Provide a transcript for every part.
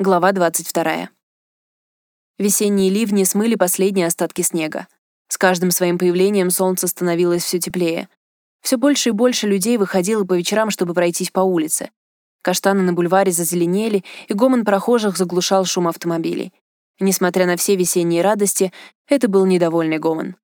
Глава 22. Весенние ливни смыли последние остатки снега. С каждым своим появлением солнце становилось все теплее. Все больше и больше людей выходило по вечерам, чтобы пройтись по улице. Каштаны на бульваре зазеленели, и гомон прохожих заглушал шум автомобилей. Несмотря на все весенние радости, это был недовольный гомон.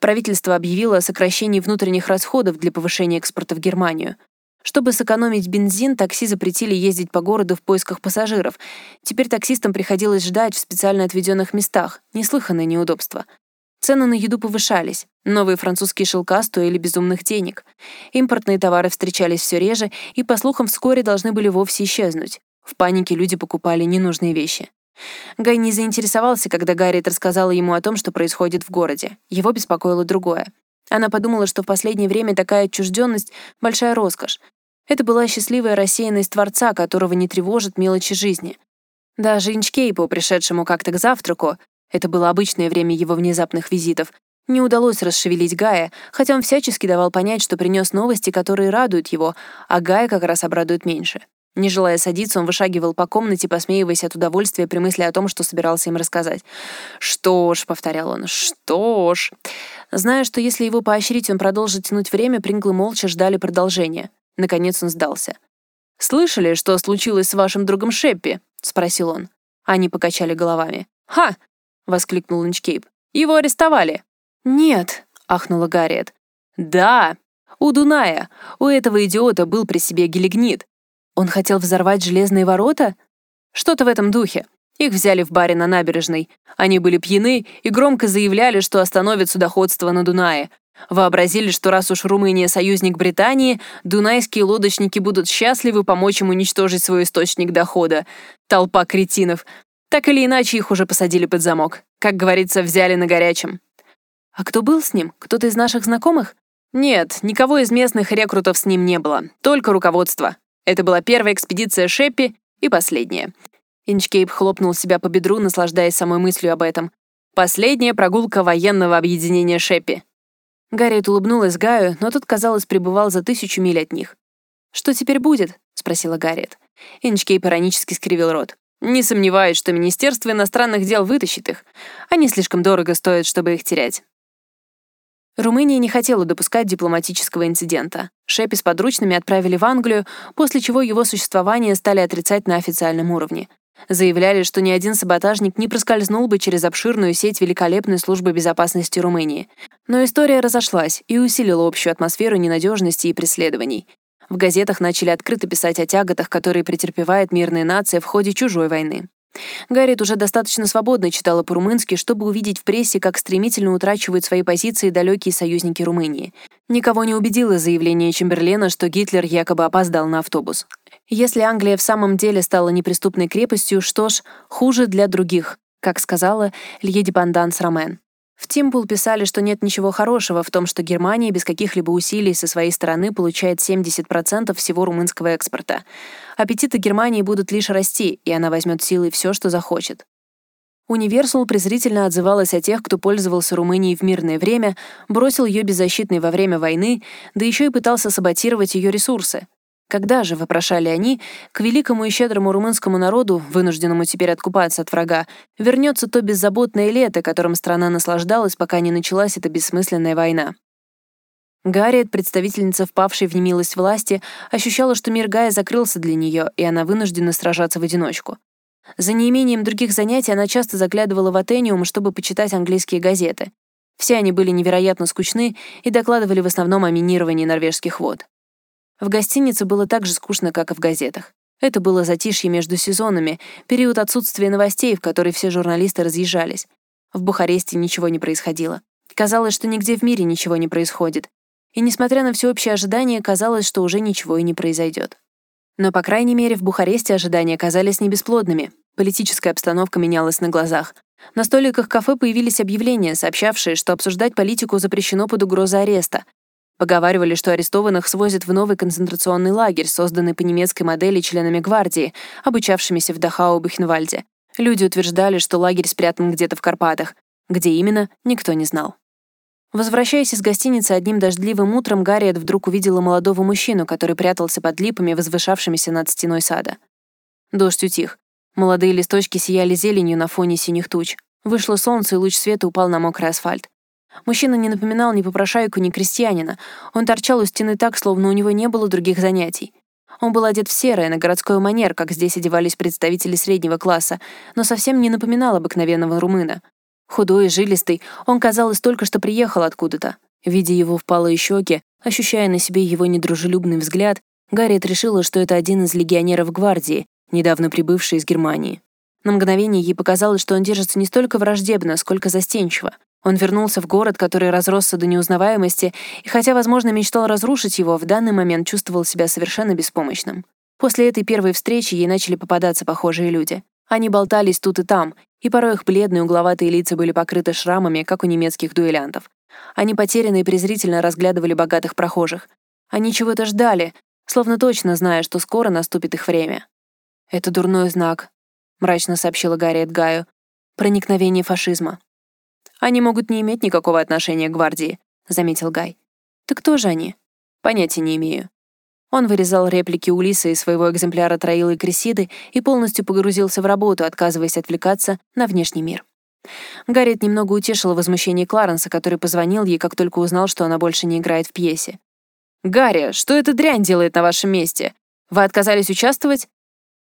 Правительство объявило о сокращении внутренних расходов для повышения экспорта в Германию — чтобы сэкономить бензин, такси запретили ездить по городу в поисках пассажиров. Теперь таксистам приходилось ждать в специально отведенных местах. Неслыханное неудобство. Цены на еду повышались. Новые французские шелка стоили безумных денег. Импортные товары встречались все реже и, по слухам, вскоре должны были вовсе исчезнуть. В панике люди покупали ненужные вещи. Гай не заинтересовался, когда Гарриет рассказала ему о том, что происходит в городе. Его беспокоило другое. Она подумала, что в последнее время такая отчужденность — большая роскошь. Это была счастливая рассеянность Творца, которого не тревожит мелочи жизни. Даже Инчкейпу, пришедшему как-то к завтраку, это было обычное время его внезапных визитов, не удалось расшевелить Гая, хотя он всячески давал понять, что принес новости, которые радуют его, а Гая как раз обрадует меньше. Не желая садиться, он вышагивал по комнате, посмеиваясь от удовольствия при мысли о том, что собирался им рассказать. «Что ж», — повторял он, — «что ж». Зная, что если его поощрить, он продолжит тянуть время, Принглы молча ждали продолжения. Наконец он сдался. «Слышали, что случилось с вашим другом Шеппи?» — спросил он. Они покачали головами. «Ха!» — воскликнул Инчкейп. «Его арестовали!» «Нет!» — ахнула Гарриет. «Да! У Дуная! У этого идиота был при себе гелигнит. Он хотел взорвать железные ворота? Что-то в этом духе. Их взяли в баре на набережной. Они были пьяны и громко заявляли, что остановят судоходство на Дунае. Вообразили, что раз уж Румыния союзник Британии, дунайские лодочники будут счастливы помочь им уничтожить свой источник дохода. Толпа кретинов. Так или иначе, их уже посадили под замок. Как говорится, взяли на горячем. А кто был с ним? Кто-то из наших знакомых? Нет, никого из местных рекрутов с ним не было. Только руководство. Это была первая экспедиция Шеппи и последняя. Инчкейп хлопнул себя по бедру, наслаждаясь самой мыслью об этом. Последняя прогулка военного объединения Шеппи. Гарриет улыбнулась Гаю, но тот, казалось, пребывал за тысячу миль от них. «Что теперь будет?» — спросила Гарриет. Инчкейп иронически скривил рот. «Не сомневаюсь, что Министерство иностранных дел вытащит их. Они слишком дорого стоят, чтобы их терять. Румыния не хотела допускать дипломатического инцидента. Шепи с подручными отправили в Англию, после чего его существование стали отрицать на официальном уровне. Заявляли, что ни один саботажник не проскользнул бы через обширную сеть великолепной службы безопасности Румынии. Но история разошлась и усилила общую атмосферу ненадежности и преследований. В газетах начали открыто писать о тяготах, которые претерпевает мирная нация в ходе чужой войны. Гарриет уже достаточно свободно читала по-румынски, чтобы увидеть в прессе, как стремительно утрачивают свои позиции далекие союзники Румынии. Никого не убедило заявление Чемберлена, что Гитлер якобы опоздал на автобус. Если Англия в самом деле стала неприступной крепостью, что ж, хуже для других, как сказала Льеди Банданс Ромен. В Тимпул писали, что нет ничего хорошего в том, что Германия без каких-либо усилий со своей стороны получает 70% всего румынского экспорта. Аппетиты Германии будут лишь расти, и она возьмет силой все, что захочет. Универсал презрительно отзывалась о тех, кто пользовался Румынией в мирное время, бросил ее беззащитной во время войны, да еще и пытался саботировать ее ресурсы. Когда же, вопрошали они, к великому и щедрому румынскому народу, вынужденному теперь откупаться от врага, вернется то беззаботное лето, которым страна наслаждалась, пока не началась эта бессмысленная война? Гарриет, представительница впавшей в немилость власти, ощущала, что мир Гая закрылся для нее, и она вынуждена сражаться в одиночку. За неимением других занятий она часто заглядывала в Атениум, чтобы почитать английские газеты. Все они были невероятно скучны и докладывали в основном о минировании норвежских вод. В гостинице было так же скучно, как и в газетах. Это было затишье между сезонами, период отсутствия новостей, в который все журналисты разъезжались. В Бухаресте ничего не происходило. Казалось, что нигде в мире ничего не происходит. И несмотря на всеобщее ожидание, казалось, что уже ничего и не произойдет. Но, по крайней мере, в Бухаресте ожидания казались не бесплодными. Политическая обстановка менялась на глазах. На столиках кафе появились объявления, сообщавшие, что обсуждать политику запрещено под угрозой ареста, Поговаривали, что арестованных свозят в новый концентрационный лагерь, созданный по немецкой модели членами гвардии, обучавшимися в Дахау-Бухенвальде. Люди утверждали, что лагерь спрятан где-то в Карпатах. Где именно, никто не знал. Возвращаясь из гостиницы одним дождливым утром, Гарриет вдруг увидела молодого мужчину, который прятался под липами, возвышавшимися над стеной сада. Дождь утих. Молодые листочки сияли зеленью на фоне синих туч. Вышло солнце, и луч света упал на мокрый асфальт. Мужчина не напоминал ни попрошайку, ни крестьянина. Он торчал у стены так, словно у него не было других занятий. Он был одет в серое, на городской манер, как здесь одевались представители среднего класса, но совсем не напоминал обыкновенного румына. Худой и жилистый, он, казалось, только что приехал откуда-то. Видя его впалые щеки, ощущая на себе его недружелюбный взгляд, Гарриет решила, что это один из легионеров гвардии, недавно прибывший из Германии. На мгновение ей показалось, что он держится не столько враждебно, сколько застенчиво. Он вернулся в город, который разросся до неузнаваемости, и хотя, возможно, мечтал разрушить его, в данный момент чувствовал себя совершенно беспомощным. После этой первой встречи ей начали попадаться похожие люди. Они болтались тут и там, и порой их бледные угловатые лица были покрыты шрамами, как у немецких дуэлянтов. Они потерянно и презрительно разглядывали богатых прохожих. Они чего-то ждали, словно точно зная, что скоро наступит их время. «Это дурной знак», — мрачно сообщила Гарриет Гаю. «Проникновение фашизма». «Они могут не иметь никакого отношения к гвардии», — заметил Гай. «Так кто же они?» «Понятия не имею». Он вырезал реплики Улиса из своего экземпляра Троилы и Кресиды и полностью погрузился в работу, отказываясь отвлекаться на внешний мир. Гарриет немного утешила возмущение Кларенса, который позвонил ей, как только узнал, что она больше не играет в пьесе. «Гарри, что эта дрянь делает на вашем месте? Вы отказались участвовать?»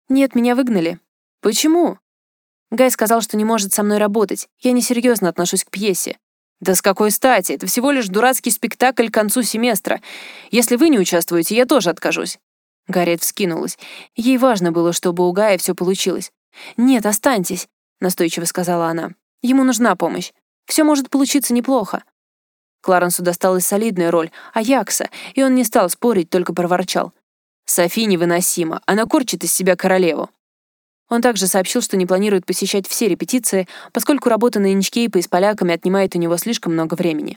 «Нет, меня выгнали». «Почему?» Гай сказал, что не может со мной работать. Я несерьезно отношусь к пьесе. Да с какой стати? Это всего лишь дурацкий спектакль к концу семестра. Если вы не участвуете, я тоже откажусь. Гарриет вскинулась. Ей важно было, чтобы у Гая все получилось. «Нет, останьтесь», — настойчиво сказала она. «Ему нужна помощь. Все может получиться неплохо». Кларенсу досталась солидная роль — Аякса, и он не стал спорить, только проворчал. «Софи невыносима, она корчит из себя королеву». Он также сообщил, что не планирует посещать все репетиции, поскольку работа на инчкейпе с поляками отнимает у него слишком много времени.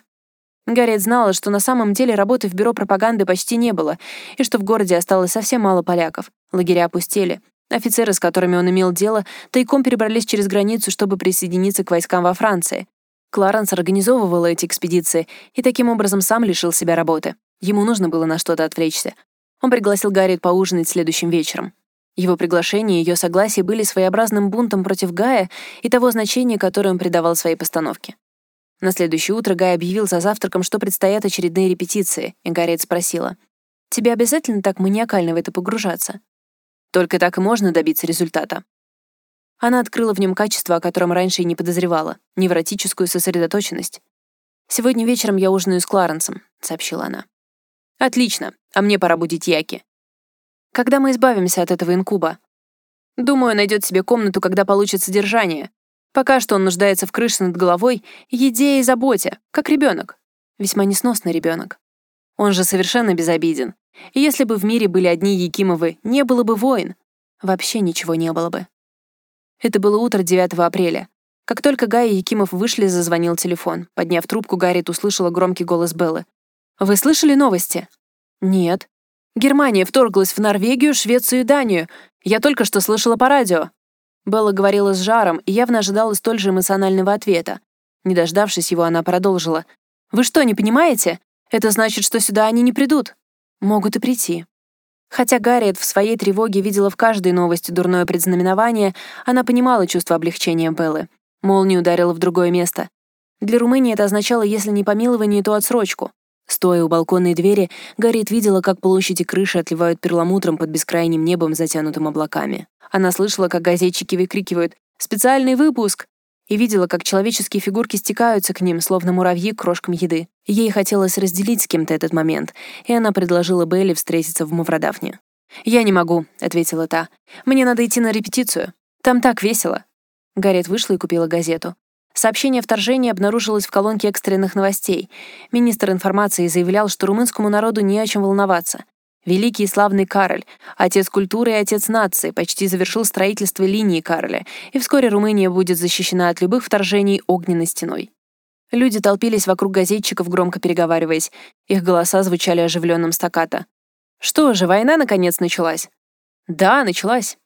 Гарриет знала, что на самом деле работы в бюро пропаганды почти не было, и что в городе осталось совсем мало поляков. Лагеря опустели. Офицеры, с которыми он имел дело, тайком перебрались через границу, чтобы присоединиться к войскам во Франции. Кларенс организовывал эти экспедиции и таким образом сам лишил себя работы. Ему нужно было на что-то отвлечься. Он пригласил Гарриет поужинать следующим вечером. Его приглашение и ее согласие были своеобразным бунтом против Гая и того значения, которое он придавал своей постановке. На следующее утро Гай объявил за завтраком, что предстоят очередные репетиции, и Гарриет спросила, «Тебе обязательно так маниакально в это погружаться?» «Только так и можно добиться результата». Она открыла в нем качество, о котором раньше и не подозревала — невротическую сосредоточенность. «Сегодня вечером я ужинаю с Кларенсом», — сообщила она. «Отлично, а мне пора будить Яки. Когда мы избавимся от этого инкуба? Думаю, найдет себе комнату, когда получит содержание. Пока что он нуждается в крыше над головой, еде и заботе, как ребенок. Весьма несносный ребенок. Он же совершенно безобиден. И если бы в мире были одни Якимовы, не было бы войн. Вообще ничего не было бы. Это было утро 9 апреля. Как только Гай и Якимов вышли, зазвонил телефон. Подняв трубку, Гарриет услышала громкий голос Беллы. «Вы слышали новости?» «Нет». Германия вторглась в Норвегию, Швецию и Данию. Я только что слышала по радио». Белла говорила с жаром и явно ожидала столь же эмоционального ответа. Не дождавшись его, она продолжила. «Вы что, не понимаете? Это значит, что сюда они не придут. Могут и прийти». Хотя Гарриет в своей тревоге видела в каждой новости дурное предзнаменование, она понимала чувство облегчения Беллы. Молния ударила в другое место. Для Румынии это означало, если не помилование, то отсрочку. Стоя у балконной двери, Гарриет видела, как площади крыши отливают перламутром под бескрайним небом, затянутым облаками. Она слышала, как газетчики выкрикивают «Специальный выпуск!» и видела, как человеческие фигурки стекаются к ним, словно муравьи к крошкам еды. Ей хотелось разделить с кем-то этот момент, и она предложила Белли встретиться в Маврадавне. «Я не могу», — ответила та. «Мне надо идти на репетицию. Там так весело». Гарриет вышла и купила газету. Сообщение о вторжении обнаружилось в колонке экстренных новостей. Министр информации заявлял, что румынскому народу не о чем волноваться. Великий и славный Кароль, отец культуры и отец нации, почти завершил строительство линии Кароля, и вскоре Румыния будет защищена от любых вторжений огненной стеной. Люди толпились вокруг газетчиков, громко переговариваясь. Их голоса звучали оживленным стаката. «Что же, война наконец началась?» «Да, началась».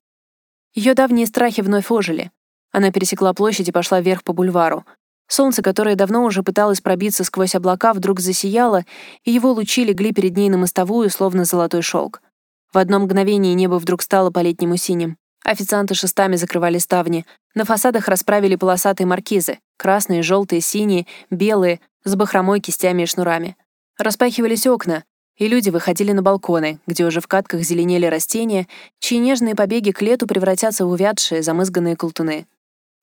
Ее давние страхи вновь ожили. Она пересекла площадь и пошла вверх по бульвару. Солнце, которое давно уже пыталось пробиться сквозь облака, вдруг засияло, и его лучи легли перед ней на мостовую, словно золотой шелк. В одно мгновение небо вдруг стало по-летнему синим. Официанты шестами закрывали ставни. На фасадах расправили полосатые маркизы. Красные, желтые, синие, белые, с бахромой, кистями и шнурами. Распахивались окна, и люди выходили на балконы, где уже в катках зеленели растения, чьи нежные побеги к лету превратятся в увядшие, замызганные колтуны.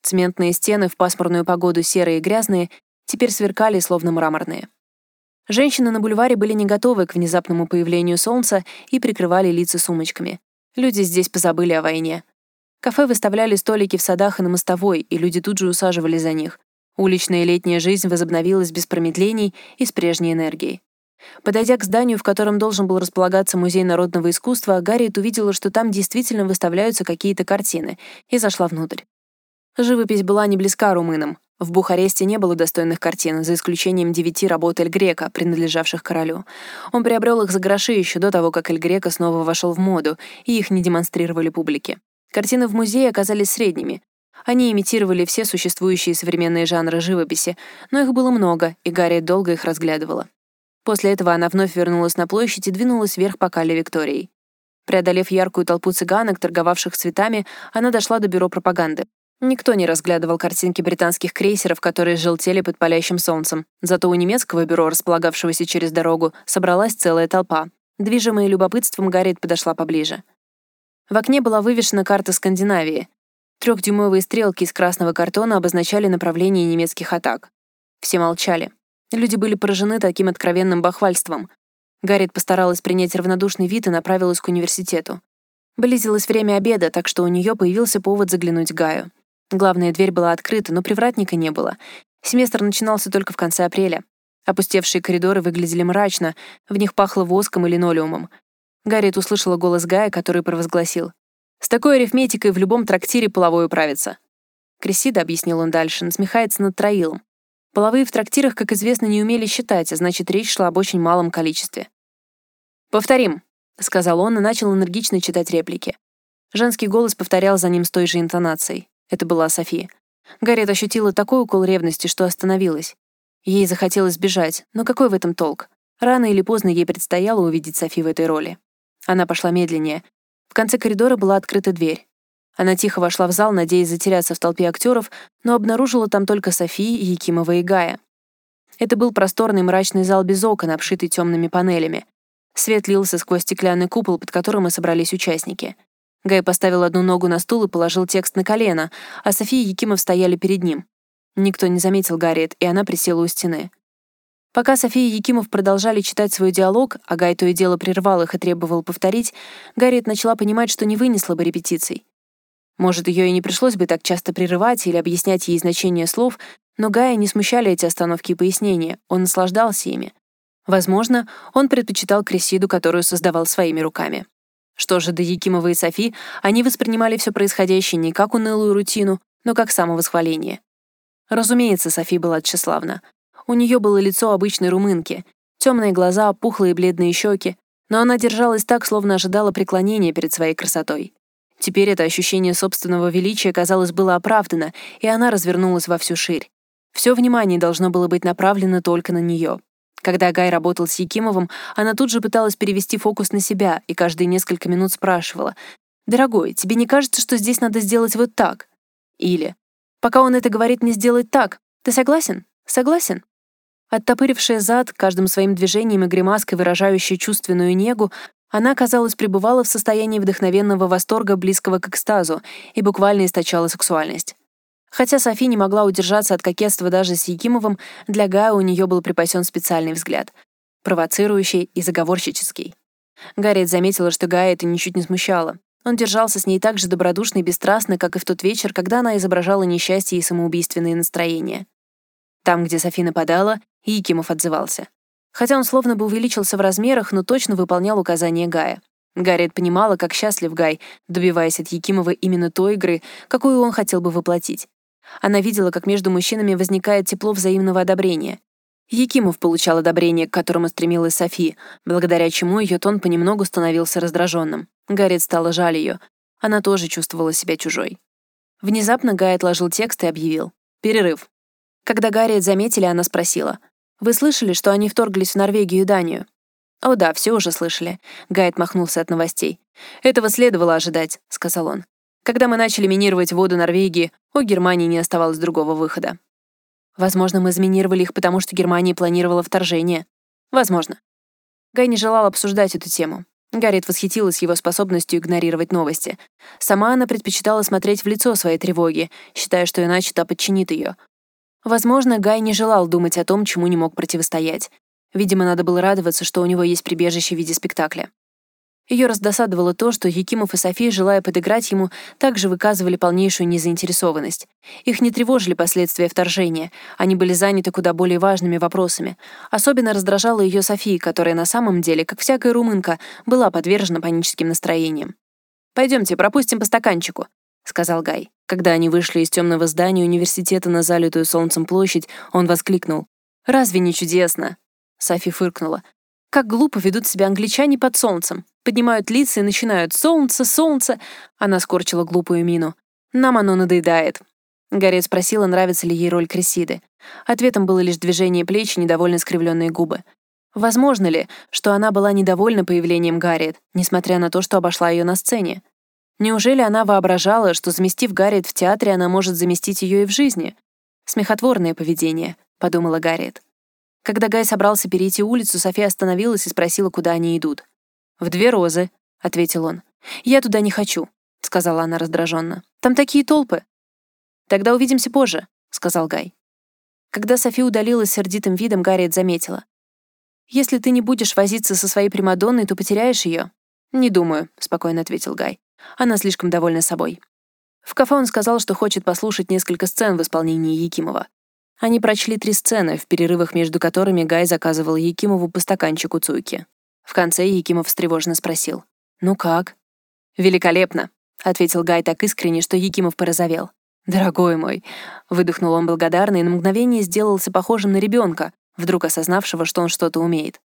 Цементные стены в пасмурную погоду серые и грязные теперь сверкали, словно мраморные. Женщины на бульваре были не готовы к внезапному появлению солнца и прикрывали лица сумочками. Люди здесь позабыли о войне. Кафе выставляли столики в садах и на мостовой, и люди тут же усаживались за них. Уличная летняя жизнь возобновилась без промедлений и с прежней энергией. Подойдя к зданию, в котором должен был располагаться Музей народного искусства, Гарриет увидела, что там действительно выставляются какие-то картины, и зашла внутрь. Живопись была не близка румынам. В Бухаресте не было достойных картин, за исключением девяти работ Эль Грека, принадлежавших королю. Он приобрел их за гроши еще до того, как Эль Грека снова вошел в моду, и их не демонстрировали публике. Картины в музее оказались средними. Они имитировали все существующие современные жанры живописи, но их было много, и Гарри долго их разглядывала. После этого она вновь вернулась на площадь и двинулась вверх по Калле Викторией. Преодолев яркую толпу цыганок, торговавших цветами, она дошла до бюро пропаганды. Никто не разглядывал картинки британских крейсеров, которые желтели под палящим солнцем. Зато у немецкого бюро, располагавшегося через дорогу, собралась целая толпа. Движимая любопытством, Гарриет подошла поближе. В окне была вывешена карта Скандинавии. Трехдюймовые стрелки из красного картона обозначали направление немецких атак. Все молчали. Люди были поражены таким откровенным бахвальством. Гарриет постаралась принять равнодушный вид и направилась к университету. Близилось время обеда, так что у нее появился повод заглянуть Гаю. Главная дверь была открыта, но привратника не было. Семестр начинался только в конце апреля. Опустевшие коридоры выглядели мрачно, в них пахло воском и линолеумом. Гарриет услышала голос Гая, который провозгласил. «С такой арифметикой в любом трактире половой управится». Кресида, объяснил он дальше, насмехается над Троилом. Половые в трактирах, как известно, не умели считать, а значит, речь шла об очень малом количестве. «Повторим», — сказал он и начал энергично читать реплики. Женский голос повторял за ним с той же интонацией. Это была София. Гарриет ощутила такой укол ревности, что остановилась. Ей захотелось бежать, но какой в этом толк? Рано или поздно ей предстояло увидеть Софи в этой роли. Она пошла медленнее. В конце коридора была открыта дверь. Она тихо вошла в зал, надеясь затеряться в толпе актеров, но обнаружила там только Софи, Якимова и Гая. Это был просторный мрачный зал без окон, обшитый темными панелями. Свет лился сквозь стеклянный купол, под которым и собрались участники — Гай поставил одну ногу на стул и положил текст на колено, а София и Якимов стояли перед ним. Никто не заметил Гарриет, и она присела у стены. Пока София и Якимов продолжали читать свой диалог, а Гай то и дело прервал их и требовал повторить, Гарриет начала понимать, что не вынесла бы репетиций. Может, ее и не пришлось бы так часто прерывать или объяснять ей значение слов, но Гая не смущали эти остановки и пояснения, он наслаждался ими. Возможно, он предпочитал Кресиду, которую создавал своими руками. Что же до Якимова и Софи, они воспринимали все происходящее не как унылую рутину, но как самовосхваление. Разумеется, Софи была тщеславна. У нее было лицо обычной румынки, темные глаза, пухлые бледные щеки, но она держалась так, словно ожидала преклонения перед своей красотой. Теперь это ощущение собственного величия, казалось, было оправдано, и она развернулась во всю ширь. Все внимание должно было быть направлено только на нее. Когда Гай работал с Якимовым, она тут же пыталась перевести фокус на себя и каждые несколько минут спрашивала, «Дорогой, тебе не кажется, что здесь надо сделать вот так?» Или «Пока он это говорит не сделать так, ты согласен? Согласен?» Оттопырившая зад, каждым своим движением и гримаской выражающая чувственную негу, она, казалось, пребывала в состоянии вдохновенного восторга, близкого к экстазу, и буквально источала сексуальность. Хотя Софи не могла удержаться от кокетства даже с Якимовым, для Гая у нее был припасен специальный взгляд — провоцирующий и заговорщический. Гарриет заметила, что Гая это ничуть не смущало. Он держался с ней так же добродушно и бесстрастно, как и в тот вечер, когда она изображала несчастье и самоубийственные настроения. Там, где Софи нападала, Якимов отзывался. Хотя он словно бы увеличился в размерах, но точно выполнял указания Гая. Гарриет понимала, как счастлив Гай, добиваясь от Якимова именно той игры, какую он хотел бы воплотить. Она видела, как между мужчинами возникает тепло взаимного одобрения. Якимов получал одобрение, к которому стремилась Софи, благодаря чему ее тон понемногу становился раздраженным. Гарриет стала жаль ее. Она тоже чувствовала себя чужой. Внезапно Гай отложил текст и объявил. «Перерыв». Когда Гарриет заметили, она спросила. «Вы слышали, что они вторглись в Норвегию и Данию?» «О да, все уже слышали». Гайд махнулся от новостей. «Этого следовало ожидать», — сказал он. Когда мы начали минировать воду Норвегии, у Германии не оставалось другого выхода. Возможно, мы заминировали их, потому что Германия планировала вторжение. Возможно. Гай не желал обсуждать эту тему. Гарриет восхитилась его способностью игнорировать новости. Сама она предпочитала смотреть в лицо своей тревоги, считая, что иначе та подчинит ее. Возможно, Гай не желал думать о том, чему не мог противостоять. Видимо, надо было радоваться, что у него есть прибежище в виде спектакля. Ее раздосадовало то, что Якимов и София, желая подыграть ему, также выказывали полнейшую незаинтересованность. Их не тревожили последствия вторжения, они были заняты куда более важными вопросами. Особенно раздражала ее София, которая на самом деле, как всякая румынка, была подвержена паническим настроениям. «Пойдемте, пропустим по стаканчику», — сказал Гай. Когда они вышли из темного здания университета на залитую солнцем площадь, он воскликнул. «Разве не чудесно?» Софи фыркнула. Как глупо ведут себя англичане под солнцем. Поднимают лица и начинают «Солнце, солнце!» Она скорчила глупую мину. «Нам оно надоедает». Гарри спросила, нравится ли ей роль Крисиды. Ответом было лишь движение плеч и недовольно скривленные губы. Возможно ли, что она была недовольна появлением Гарриет, несмотря на то, что обошла ее на сцене? Неужели она воображала, что, заместив Гарриет в театре, она может заместить ее и в жизни? Смехотворное поведение, подумала Гарриет. Когда Гай собрался перейти улицу, София остановилась и спросила, куда они идут. «В две розы», — ответил он. «Я туда не хочу», — сказала она раздраженно. «Там такие толпы». «Тогда увидимся позже», — сказал Гай. Когда София удалилась сердитым видом, Гарриет заметила. «Если ты не будешь возиться со своей Примадонной, то потеряешь ее». «Не думаю», — спокойно ответил Гай. «Она слишком довольна собой». В кафе он сказал, что хочет послушать несколько сцен в исполнении Якимова. Они прочли три сцены, в перерывах между которыми Гай заказывал Якимову по стаканчику цуйки. В конце Якимов встревоженно спросил. «Ну как?» «Великолепно», — ответил Гай так искренне, что Якимов порозовел. «Дорогой мой», — выдохнул он благодарно и на мгновение сделался похожим на ребенка, вдруг осознавшего, что он что-то умеет.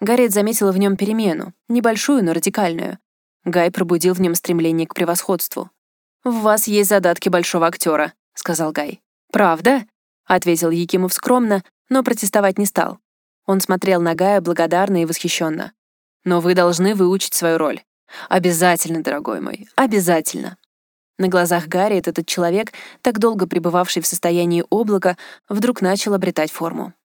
Гарриет заметила в нем перемену, небольшую, но радикальную. Гай пробудил в нем стремление к превосходству. «В вас есть задатки большого актера», — сказал Гай. «Правда?» — ответил Якимов скромно, но протестовать не стал. Он смотрел на Гая благодарно и восхищенно. «Но вы должны выучить свою роль. Обязательно, дорогой мой, обязательно». На глазах Гарри этот человек, так долго пребывавший в состоянии облака, вдруг начал обретать форму.